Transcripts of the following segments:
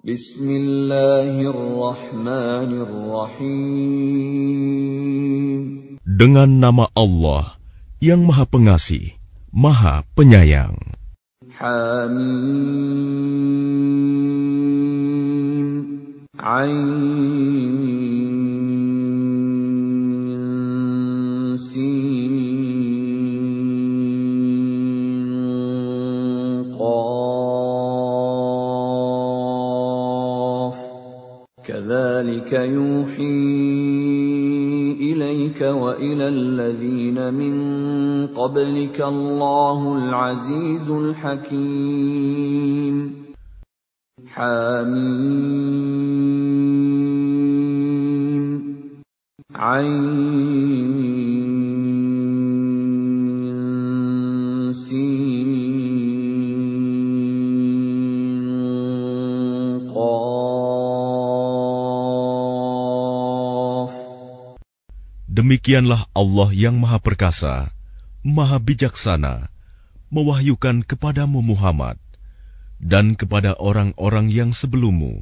Bismillahirrahmanirrahim. Dengan nama Allah yang Maha Pengasih, Maha Penyayang. Hamim. Ain. كذلك يوحي إليك وإلى الذين من قبلك الله العزيز الحكيم. حميم. عين. Demikianlah Allah yang Maha Perkasa, Maha Bijaksana, mewahyukan kepadamu Muhammad dan kepada orang-orang yang sebelummu.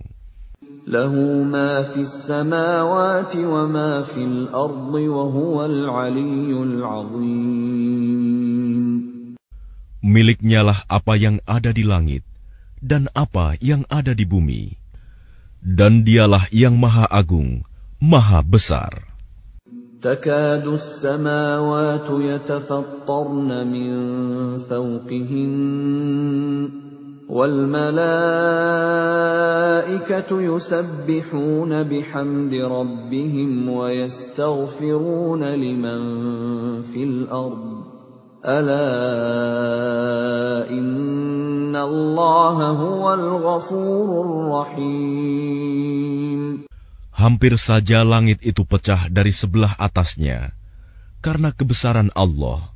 Miliknya lah apa yang ada di langit dan apa yang ada di bumi. Dan dialah yang maha agung, maha besar. تكاد السماوات يتفطرن من فوقهن والملائكة يسبحون بحمد ربهم ويستغفرون لمن في الأرض. ألا إن الله هو الغفور الرحيم. hampir saja langit itu pecah dari sebelah atasnya karena kebesaran Allah.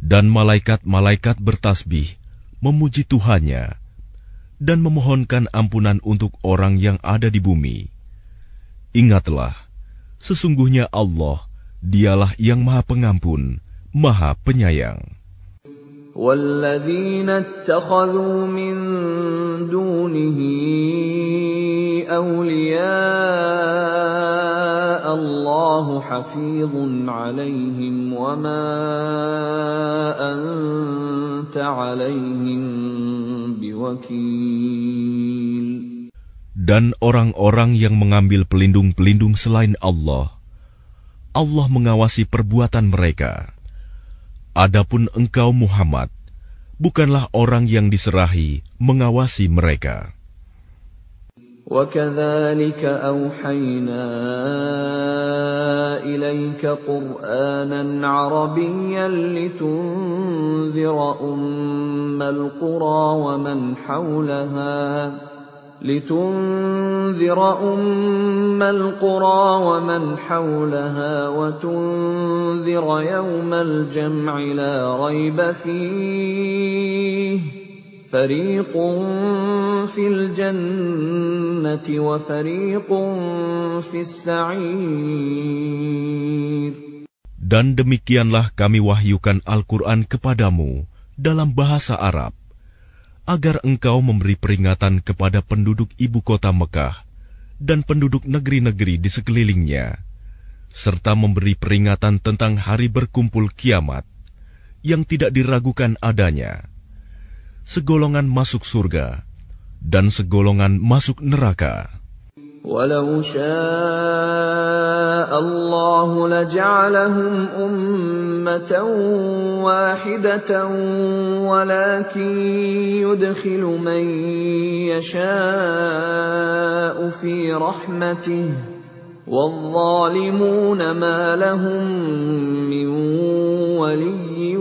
Dan malaikat-malaikat bertasbih memuji Tuhannya dan memohonkan ampunan untuk orang yang ada di bumi. Ingatlah, sesungguhnya Allah, dialah yang maha pengampun, maha penyayang. والذين اتخذوا من دونه أولياء الله حفيظ عليهم وما أنت عليهم بوكيل Dan orang-orang yang mengambil pelindung-pelindung selain Allah, Allah mengawasi perbuatan mereka. Adapun engkau Muhammad, bukanlah orang yang diserahi mengawasi mereka. وكذلك أوحينا إليك قرآنا عربيا لتنذر أم القرى ومن حولها لتنذر أم القرى ومن حولها وتنذر يوم الجمع لا ريب فيه. فريق في الجنة وفريق في السعير Dan demikianlah kami wahyukan Al-Quran kepadamu dalam bahasa Arab, agar engkau memberi peringatan kepada penduduk ibu kota Mekah dan penduduk negeri-negeri di sekelilingnya, serta memberi peringatan tentang hari berkumpul kiamat yang tidak diragukan adanya segolongan masuk surga dan segolongan masuk neraka. ولو شاء الله لجعلهم أمة واحدة ولكن يدخل من يشاء في رحمته والظالمون ما لهم من ولي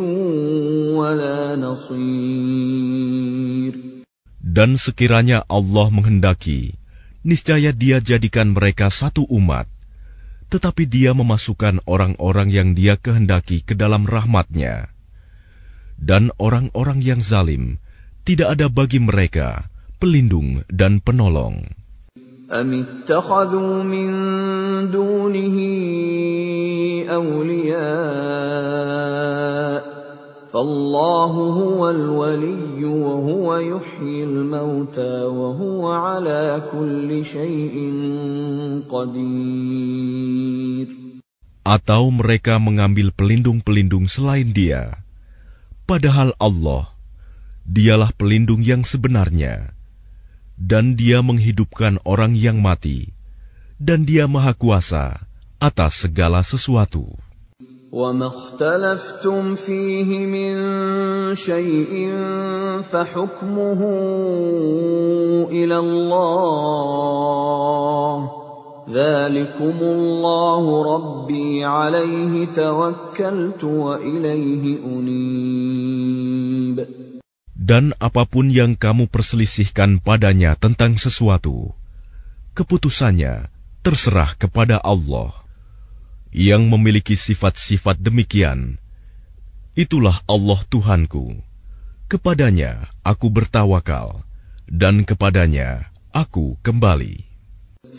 ولا نصير Dan sekiranya Allah menghendaki, niscaya Dia jadikan mereka satu umat, tetapi Dia memasukkan orang-orang yang Dia kehendaki ke dalam rahmatnya. Dan orang-orang yang zalim, tidak ada bagi mereka pelindung dan penolong. أم اتخذوا من دونه أولياء فالله هو الولي وهو يحيي الموتى وهو على كل شيء قدير Atau mereka mengambil pelindung-pelindung selain dia. Padahal Allah, dialah pelindung yang sebenarnya. Dan dia menghidupkan orang yang mati. Dan dia maha kuasa atas segala sesuatu. وما اختلفتم فيه من شيء فحكمه الى الله ذلكم الله ربي عليه توكلت واليه انيب Dan apapun yang kamu perselisihkan padanya tentang sesuatu, keputusannya terserah kepada Allah yang memiliki sifat-sifat demikian. Itulah Allah Tuhanku. Kepadanya aku bertawakal, dan kepadanya aku kembali.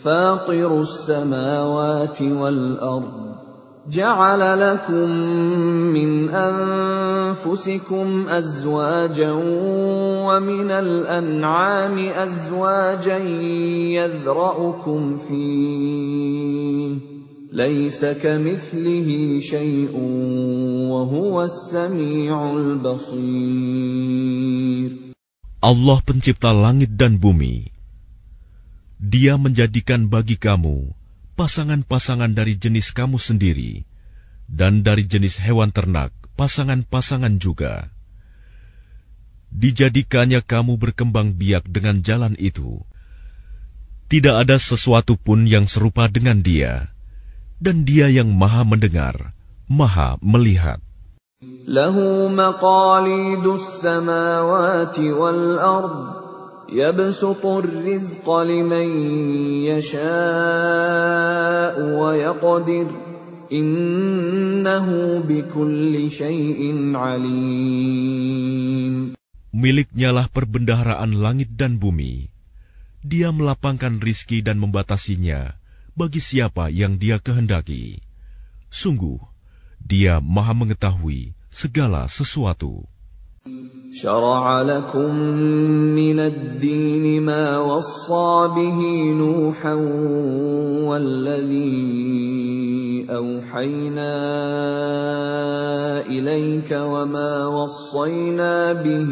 فاطر السماوات والأرض جعل لكم من أنفسكم أزواجا ومن الأنعام أزواجا يذرأكم فيه ليس كمثله شيء وهو السميع البصير. Allah pencipta langit dan bumi. Dia menjadikan bagi kamu pasangan-pasangan dari jenis kamu sendiri dan dari jenis hewan ternak pasangan-pasangan juga. Dijadikannya kamu berkembang biak dengan jalan itu. Tidak ada sesuatu pun yang serupa dengan dia dan Dia yang Maha Mendengar, Maha Melihat. Lahu maqalidus samawati wal ard rizqa liman yasha'u wa yaqdir innahu bikulli syai'in alim Miliknya lah perbendaharaan langit dan bumi. Dia melapangkan rizki dan membatasinya bagi siapa yang Dia kehendaki. Sungguh, Dia Maha Mengetahui segala sesuatu. شرع لكم من الدين ما وصى به نوحا والذي أوحينا إليك وما وصينا به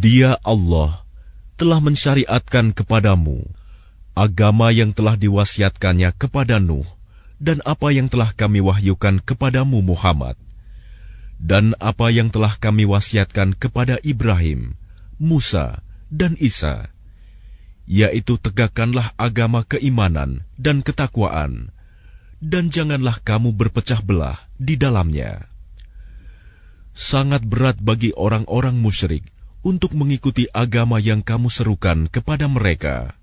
Dia Allah telah mensyariatkan kepadamu agama yang telah diwasiatkannya kepada Nuh dan apa yang telah kami wahyukan kepadamu Muhammad, dan apa yang telah kami wasiatkan kepada Ibrahim, Musa, dan Isa, yaitu tegakkanlah agama keimanan dan ketakwaan, dan janganlah kamu berpecah belah di dalamnya. Sangat berat bagi orang-orang musyrik untuk mengikuti agama yang kamu serukan kepada mereka.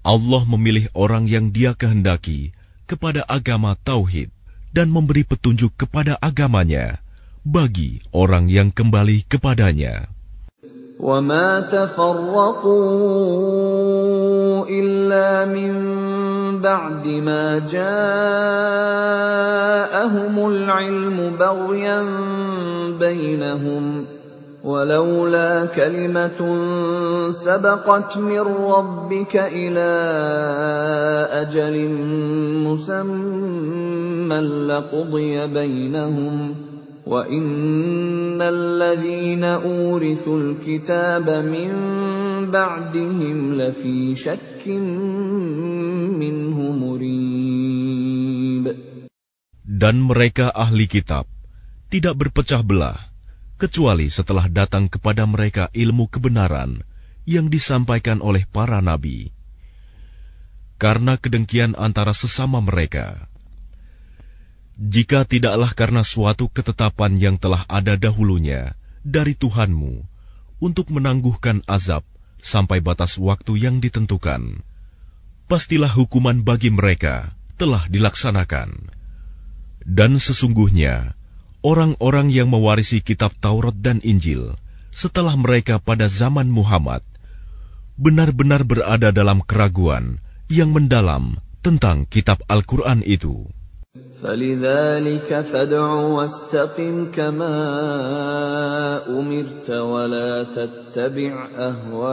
Allah memilih orang yang Dia kehendaki kepada agama tauhid dan memberi petunjuk kepada agamanya bagi orang yang kembali kepadanya. وما تفرقوا إلا من بعد ما جاءهم العلم بغيا بينهم ولولا كلمة سبقت من ربك إلى أجل مسمى لقضي بينهم وإن الذين أورثوا الكتاب من بعدهم لفي شك منه مريب. Dan mereka ahli kitab tidak berpecah belah. Kecuali setelah datang kepada mereka ilmu kebenaran yang disampaikan oleh para nabi. Karena kedengkian antara sesama mereka, jika tidaklah karena suatu ketetapan yang telah ada dahulunya dari Tuhanmu untuk menangguhkan azab sampai batas waktu yang ditentukan. Pastilah hukuman bagi mereka telah dilaksanakan. Dan sesungguhnya, orang-orang yang mewarisi kitab Taurat dan Injil setelah mereka pada zaman Muhammad benar-benar berada dalam keraguan yang mendalam tentang kitab Al-Quran itu. فلذلك فادع واستقم كما أمرت ولا تتبع أهواءهم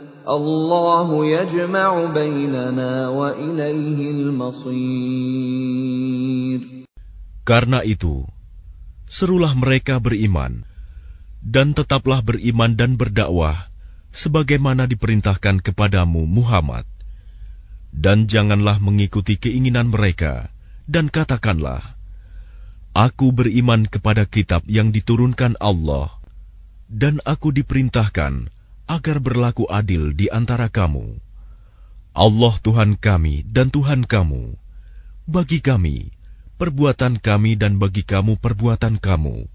Karena itu, serulah mereka beriman dan tetaplah beriman dan berdakwah sebagaimana diperintahkan kepadamu Muhammad. Dan janganlah mengikuti keinginan mereka dan katakanlah, Aku beriman kepada kitab yang diturunkan Allah dan aku diperintahkan agar berlaku adil di antara kamu. Allah Tuhan kami dan Tuhan kamu. Bagi kami, perbuatan kami dan bagi kamu perbuatan kamu.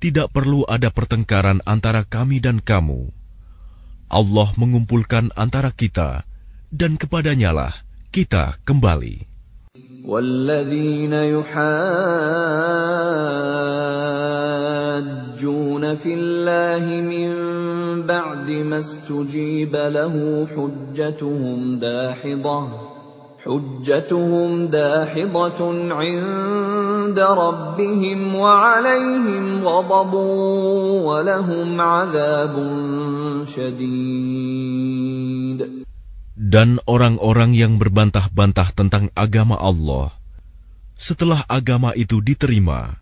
Tidak perlu ada pertengkaran antara kami dan kamu Allah mengumpulkan antara kita dan kepadanyalah kita kembali. والذين يحاجون في الله من بعد ما استجيب له حجتهم داحضه حجتهم داحضة عند ربهم وعليهم غضب ولهم عذاب شديد Dan orang-orang yang berbantah-bantah tentang agama Allah, setelah agama itu diterima,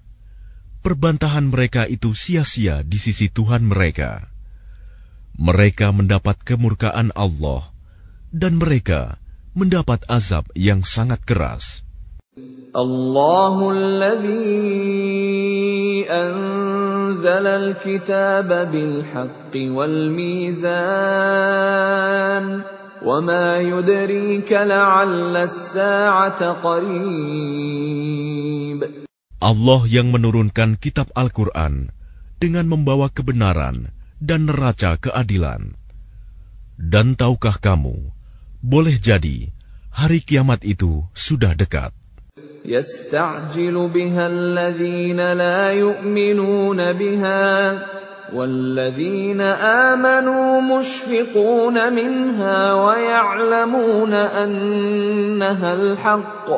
perbantahan mereka itu sia-sia di sisi Tuhan mereka. Mereka mendapat kemurkaan Allah, dan mereka mendapat azab yang sangat keras. Allahul ladzi anzala al-kitaba bil haqqi wal mizan وما يدريك لعل الساعة قريب Allah yang menurunkan kitab Al-Quran dengan membawa kebenaran dan neraca keadilan. Dan tahukah kamu boleh jadi hari kiamat itu sudah dekat. يستعجل بها الذين لا يؤمنون بها والذين آمنوا مشفقون منها ويعلمون أنها الحق